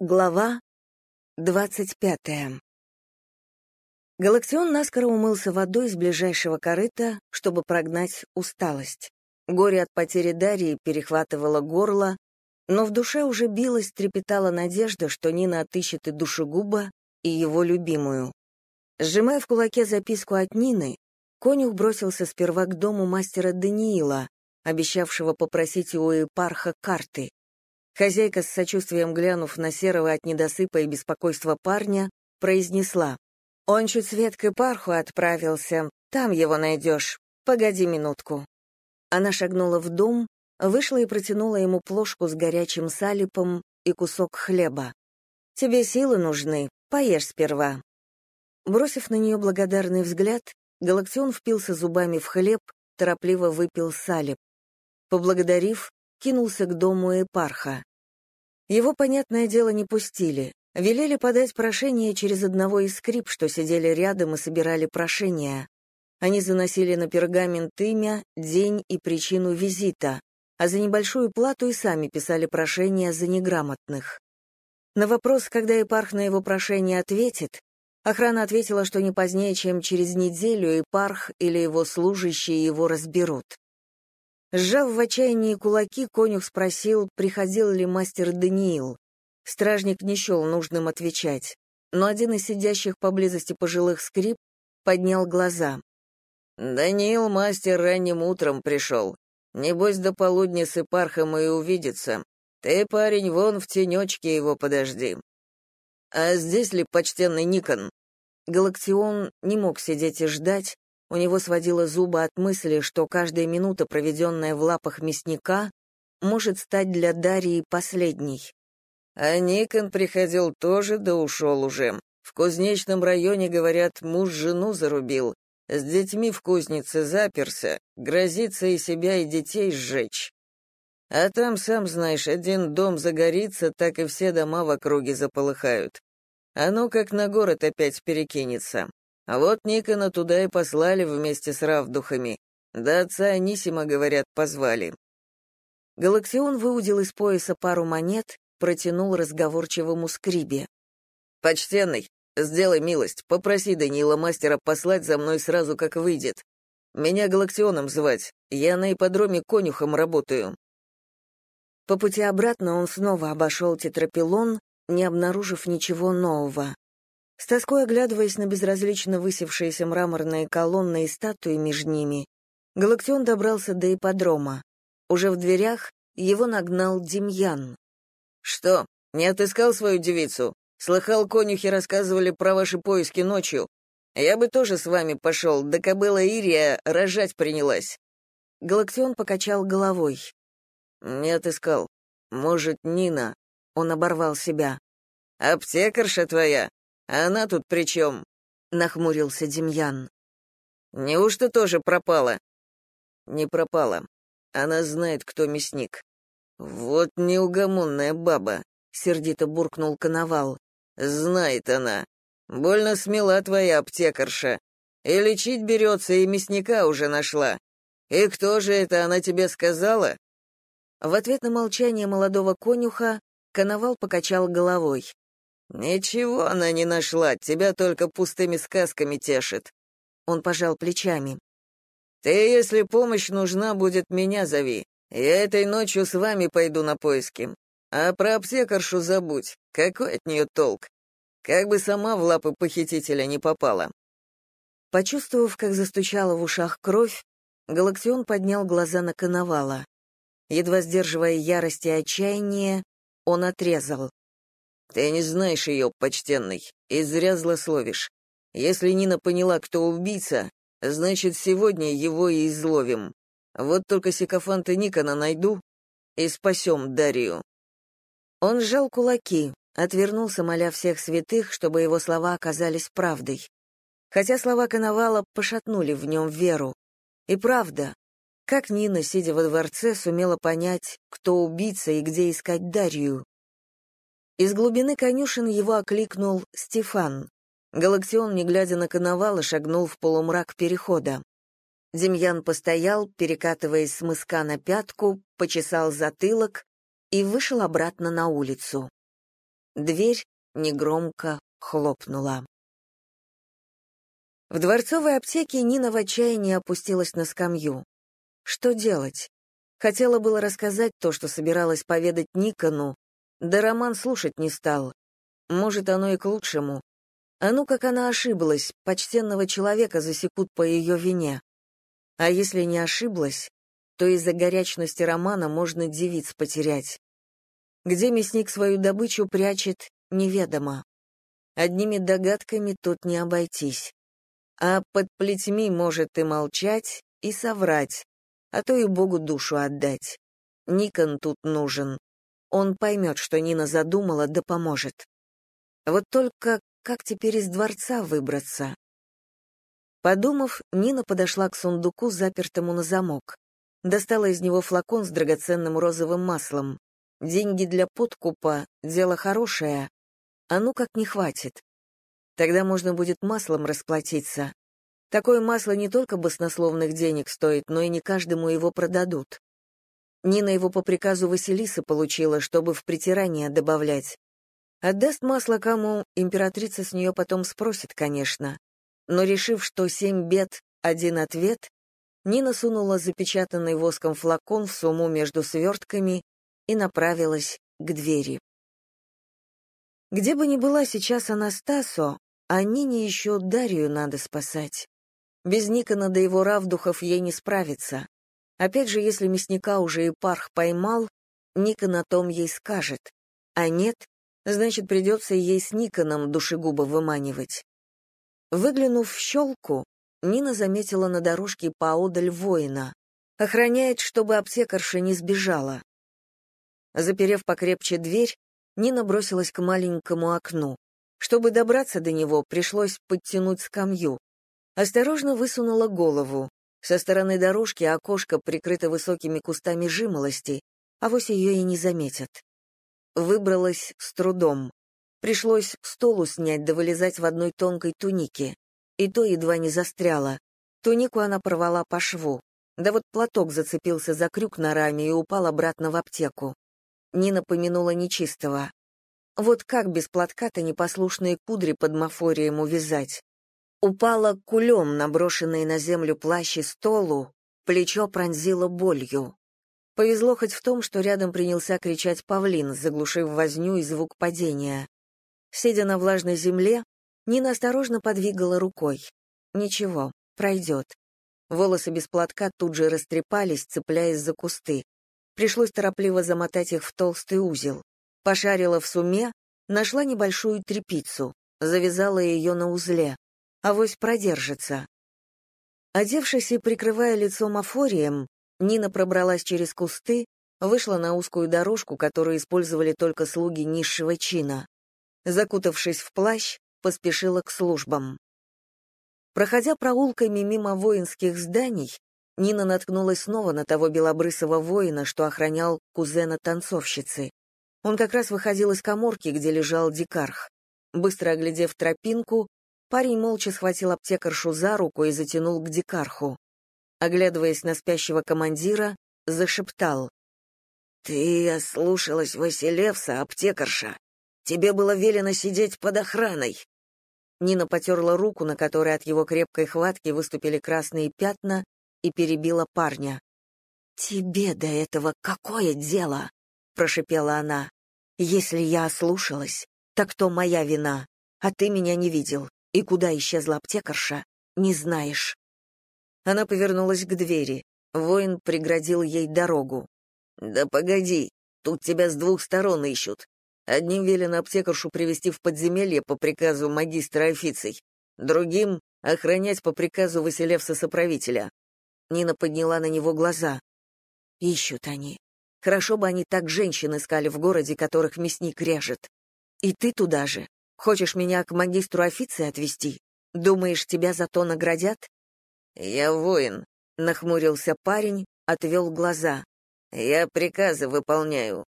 Глава двадцать пятая. Галактион наскоро умылся водой из ближайшего корыта, чтобы прогнать усталость. Горе от потери Дарьи перехватывало горло, но в душе уже билась, трепетала надежда, что Нина отыщет и душегуба, и его любимую. Сжимая в кулаке записку от Нины, конюх бросился сперва к дому мастера Даниила, обещавшего попросить у Эпарха карты. Хозяйка, с сочувствием глянув на серого от недосыпа и беспокойства парня, произнесла. «Он чуть свет к Ипарху отправился. Там его найдешь. Погоди минутку». Она шагнула в дом, вышла и протянула ему плошку с горячим салипом и кусок хлеба. «Тебе силы нужны, поешь сперва». Бросив на нее благодарный взгляд, Галактион впился зубами в хлеб, торопливо выпил салип. Поблагодарив, кинулся к дому Эпарха. Его, понятное дело, не пустили. Велели подать прошение через одного из скрип, что сидели рядом и собирали прошения. Они заносили на пергамент имя, день и причину визита, а за небольшую плату и сами писали прошения за неграмотных. На вопрос, когда епарх на его прошение ответит, охрана ответила, что не позднее, чем через неделю епарх или его служащие его разберут. Сжав в отчаянии кулаки, конюх спросил, приходил ли мастер Даниил. Стражник не счел нужным отвечать, но один из сидящих поблизости пожилых скрип поднял глаза. «Даниил мастер ранним утром пришел. Небось, до полудня с Ипархом и увидится. Ты, парень, вон в тенечке его подожди. А здесь ли почтенный Никон?» Галактион не мог сидеть и ждать, у него сводило зубы от мысли, что каждая минута, проведенная в лапах мясника, может стать для Дарьи последней. А Никон приходил тоже, да ушел уже. В кузнечном районе, говорят, муж жену зарубил. С детьми в кузнице заперся, грозится и себя, и детей сжечь. А там, сам знаешь, один дом загорится, так и все дома в округе заполыхают. Оно а как на город опять перекинется. А вот Никона туда и послали вместе с равдухами. Да отца Анисима, говорят, позвали. Галаксион выудил из пояса пару монет, протянул разговорчивому скрибе. «Почтенный, сделай милость, попроси Даниила мастера послать за мной сразу, как выйдет. Меня Галактионом звать, я на ипподроме конюхом работаю». По пути обратно он снова обошел тетрапилон, не обнаружив ничего нового. С тоской оглядываясь на безразлично высевшиеся мраморные колонны и статуи между ними, Галактион добрался до ипподрома. Уже в дверях его нагнал Демьян. «Что, не отыскал свою девицу? Слыхал, конюхи рассказывали про ваши поиски ночью. Я бы тоже с вами пошел, да кобыла Ирия рожать принялась». Галактион покачал головой. «Не отыскал. Может, Нина?» Он оборвал себя. «Аптекарша твоя? А она тут при чем?» — нахмурился Демьян. «Неужто тоже пропала?» «Не пропала. Она знает, кто мясник». «Вот неугомонная баба», — сердито буркнул Коновал. «Знает она. Больно смела твоя аптекарша. И лечить берется, и мясника уже нашла. И кто же это она тебе сказала?» В ответ на молчание молодого конюха Коновал покачал головой. «Ничего она не нашла, тебя только пустыми сказками тешит». Он пожал плечами. «Ты, если помощь нужна будет, меня зови. Я этой ночью с вами пойду на поиски. А про аптекаршу забудь. Какой от нее толк? Как бы сама в лапы похитителя не попала». Почувствовав, как застучала в ушах кровь, Галактион поднял глаза на Коновала. Едва сдерживая ярость и отчаяние, он отрезал. Ты не знаешь ее, почтенный, и зря злословишь. Если Нина поняла, кто убийца, значит, сегодня его и изловим. Вот только сикофанта Никона найду и спасем Дарью». Он сжал кулаки, отвернулся, моля всех святых, чтобы его слова оказались правдой. Хотя слова Коновала пошатнули в нем веру. И правда, как Нина, сидя во дворце, сумела понять, кто убийца и где искать Дарью? Из глубины конюшен его окликнул Стефан. Галактион, не глядя на коновала, шагнул в полумрак перехода. Демьян постоял, перекатываясь с мыска на пятку, почесал затылок и вышел обратно на улицу. Дверь негромко хлопнула. В дворцовой аптеке Нина в отчаянии опустилась на скамью. Что делать? Хотела было рассказать то, что собиралась поведать Никону, да Роман слушать не стал. Может, оно и к лучшему. А ну, как она ошиблась, почтенного человека засекут по ее вине. А если не ошиблась, то из-за горячности Романа можно девиц потерять. Где мясник свою добычу прячет, неведомо. Одними догадками тут не обойтись. А под плетьми может и молчать, и соврать, а то и Богу душу отдать. Никон тут нужен. Он поймет, что Нина задумала, да поможет. Вот только как теперь из дворца выбраться? Подумав, Нина подошла к сундуку, запертому на замок. Достала из него флакон с драгоценным розовым маслом. Деньги для подкупа — дело хорошее, а ну как не хватит. Тогда можно будет маслом расплатиться. Такое масло не только баснословных денег стоит, но и не каждому его продадут. Нина его по приказу Василисы получила, чтобы в притирание добавлять. Отдаст масло кому, императрица с нее потом спросит, конечно. Но решив, что семь бед — один ответ, Нина сунула запечатанный воском флакон в сумму между свертками и направилась к двери. Где бы ни была сейчас Анастасо, а Нине еще Дарью надо спасать. Без Никона до его равдухов ей не справиться. Опять же, если мясника уже и парх поймал, Никон о том ей скажет. А нет, значит, придется ей с Никоном душегуба выманивать. Выглянув в щелку, Нина заметила на дорожке поодаль воина. Охраняет, чтобы аптекарша не сбежала. Заперев покрепче дверь, Нина бросилась к маленькому окну. Чтобы добраться до него, пришлось подтянуть скамью. Осторожно высунула голову. Со стороны дорожки окошко прикрыто высокими кустами жимолости, а вось ее и не заметят. Выбралась с трудом. Пришлось столу снять да вылезать в одной тонкой тунике. И то едва не застряла. Тунику она порвала по шву. Да вот платок зацепился за крюк на раме и упал обратно в аптеку. Нина помянула нечистого. Вот как без платка-то непослушные кудри под мафорием увязать? Упала кулем, наброшенный на землю плащ и столу, плечо пронзило болью. Повезло хоть в том, что рядом принялся кричать павлин, заглушив возню и звук падения. Сидя на влажной земле, Нина осторожно подвигала рукой. Ничего, пройдет. Волосы без платка тут же растрепались, цепляясь за кусты. Пришлось торопливо замотать их в толстый узел. Пошарила в суме, нашла небольшую трепицу, завязала ее на узле авось продержится. Одевшись и прикрывая лицо мафорием, Нина пробралась через кусты, вышла на узкую дорожку, которую использовали только слуги низшего чина. Закутавшись в плащ, поспешила к службам. Проходя проулками мимо воинских зданий, Нина наткнулась снова на того белобрысого воина, что охранял кузена танцовщицы. Он как раз выходил из коморки, где лежал дикарх. Быстро оглядев тропинку, Парень молча схватил аптекаршу за руку и затянул к дикарху. Оглядываясь на спящего командира, зашептал. «Ты ослушалась Василевса, аптекарша. Тебе было велено сидеть под охраной». Нина потерла руку, на которой от его крепкой хватки выступили красные пятна, и перебила парня. «Тебе до этого какое дело?» — прошипела она. «Если я ослушалась, так то моя вина, а ты меня не видел. И куда исчезла аптекарша, не знаешь. Она повернулась к двери. Воин преградил ей дорогу. «Да погоди, тут тебя с двух сторон ищут. Одним велено аптекаршу привести в подземелье по приказу магистра официй, другим — охранять по приказу Василевса-соправителя». Нина подняла на него глаза. «Ищут они. Хорошо бы они так женщин искали в городе, которых мясник режет. И ты туда же. Хочешь меня к магистру официи отвезти? Думаешь, тебя за то наградят?» «Я воин», — нахмурился парень, отвел глаза. «Я приказы выполняю».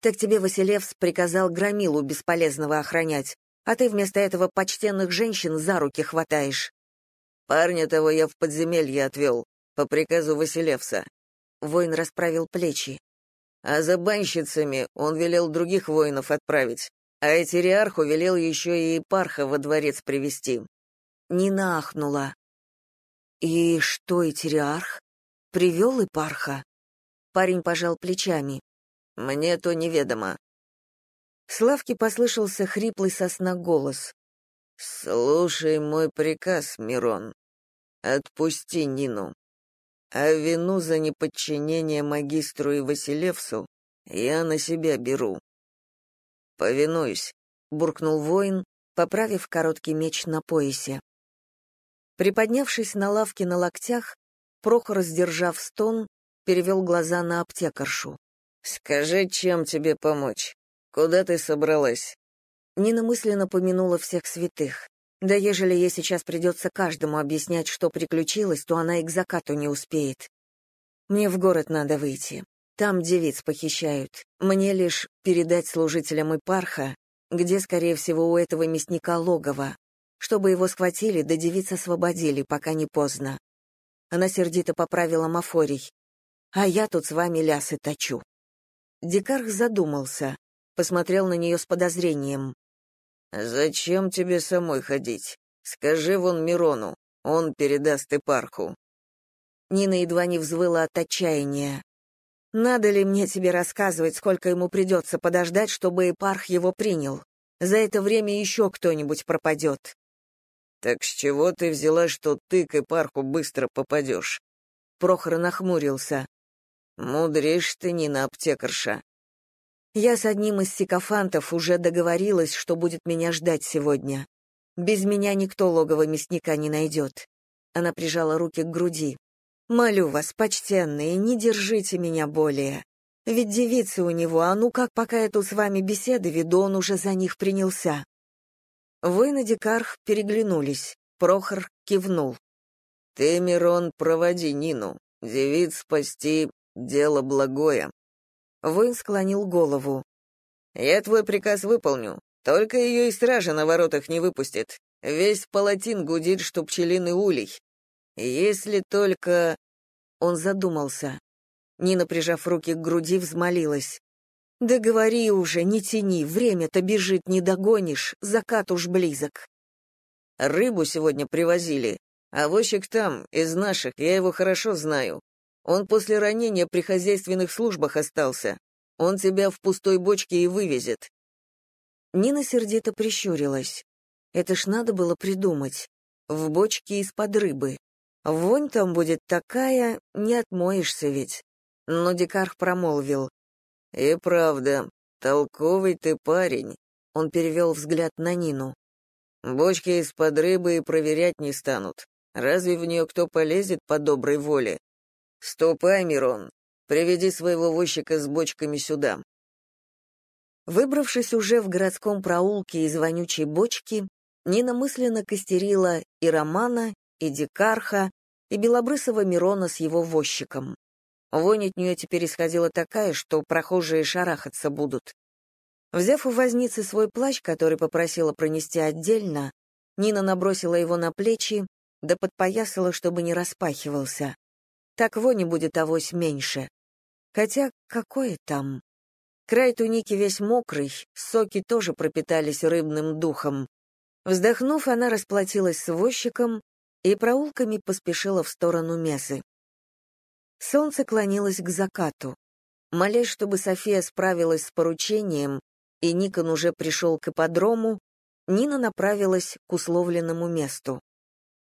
«Так тебе Василевс приказал громилу бесполезного охранять, а ты вместо этого почтенных женщин за руки хватаешь». «Парня того я в подземелье отвел, по приказу Василевса». Воин расправил плечи. «А за банщицами он велел других воинов отправить. А Этериарху велел еще и Парха во дворец привести. Нина ахнула. «И что, Этериарх? Привел Парха?» Парень пожал плечами. «Мне то неведомо». С лавки послышался хриплый сосна голос. «Слушай мой приказ, Мирон. Отпусти Нину. А вину за неподчинение магистру и Василевсу я на себя беру. Повинуюсь, буркнул воин, поправив короткий меч на поясе. Приподнявшись на лавке на локтях, Прохор, сдержав стон, перевел глаза на аптекаршу. «Скажи, чем тебе помочь? Куда ты собралась?» Нина мысленно помянула всех святых. Да ежели ей сейчас придется каждому объяснять, что приключилось, то она и к закату не успеет. Мне в город надо выйти. Там девиц похищают. Мне лишь передать служителям Ипарха, где, скорее всего, у этого мясника логово, чтобы его схватили, да девиц освободили, пока не поздно. Она сердито поправила Мафорий. А я тут с вами лясы точу. Дикарх задумался, посмотрел на нее с подозрением. «Зачем тебе самой ходить? Скажи вон Мирону, он передаст Ипарху». Нина едва не взвыла от отчаяния. «Надо ли мне тебе рассказывать, сколько ему придется подождать, чтобы Ипарх его принял? За это время еще кто-нибудь пропадет». «Так с чего ты взяла, что ты к Ипарху быстро попадешь?» Прохор нахмурился. «Мудришь ты, Нина аптекарша. Я с одним из сикофантов уже договорилась, что будет меня ждать сегодня. Без меня никто логово мясника не найдет. Она прижала руки к груди. «Молю вас, почтенные, не держите меня более. Ведь девицы у него, а ну как, пока я тут с вами беседы веду, он уже за них принялся». Воин и Дикарх переглянулись. Прохор кивнул. «Ты, Мирон, проводи Нину. Девиц спасти — дело благое. Воин склонил голову. «Я твой приказ выполню. Только ее и стража на воротах не выпустит. Весь палатин гудит, что пчелиный улей. Если только...» Он задумался. Нина, прижав руки к груди, взмолилась. «Да говори уже, не тяни, время-то бежит, не догонишь, закат уж близок». «Рыбу сегодня привозили. А возчик там, из наших, я его хорошо знаю. Он после ранения при хозяйственных службах остался. Он тебя в пустой бочке и вывезет». Нина сердито прищурилась. Это ж надо было придумать. В бочке из-под рыбы. Вонь там будет такая, не отмоешься ведь. Но Дикарх промолвил. «И правда, толковый ты парень», — он перевел взгляд на Нину. «Бочки из-под рыбы и проверять не станут. Разве в нее кто полезет по доброй воле? «Ступай, Мирон, приведи своего возчика с бочками сюда». Выбравшись уже в городском проулке из вонючей бочки, Нина мысленно костерила и Романа, и Дикарха, и белобрысого Мирона с его возчиком. Вонь от нее теперь исходила такая, что прохожие шарахаться будут. Взяв у возницы свой плащ, который попросила пронести отдельно, Нина набросила его на плечи, да подпоясала, чтобы не распахивался. Так вони будет авось меньше. Хотя какое там? Край туники весь мокрый, соки тоже пропитались рыбным духом. Вздохнув, она расплатилась с возчиком и проулками поспешила в сторону Месы. Солнце клонилось к закату. Молясь, чтобы София справилась с поручением, и Никон уже пришел к ипподрому, Нина направилась к условленному месту.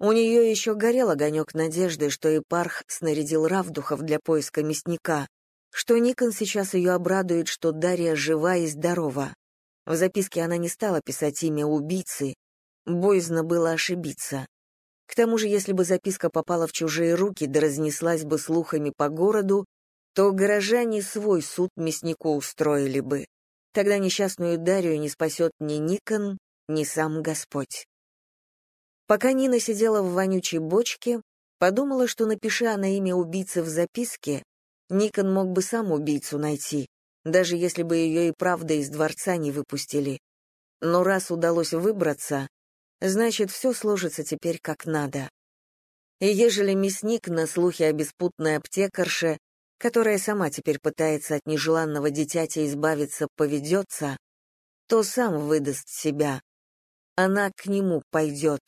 У нее еще горел огонек надежды, что Ипарх снарядил Равдухов для поиска мясника, что Никон сейчас ее обрадует, что Дарья жива и здорова. В записке она не стала писать имя убийцы, боязно было ошибиться. К тому же, если бы записка попала в чужие руки да разнеслась бы слухами по городу, то горожане свой суд мяснику устроили бы. Тогда несчастную Дарью не спасет ни Никон, ни сам Господь. Пока Нина сидела в вонючей бочке, подумала, что напиши она имя убийцы в записке, Никон мог бы сам убийцу найти, даже если бы ее и правда из дворца не выпустили. Но раз удалось выбраться, значит, все сложится теперь как надо. И ежели мясник на слухи о беспутной аптекарше, которая сама теперь пытается от нежеланного дитяти избавиться, поведется, то сам выдаст себя. Она к нему пойдет.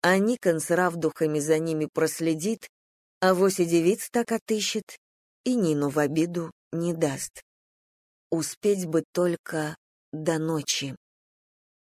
А Никон с равдухами за ними проследит, а и девиц так отыщет, и Нину в обиду не даст. Успеть бы только до ночи.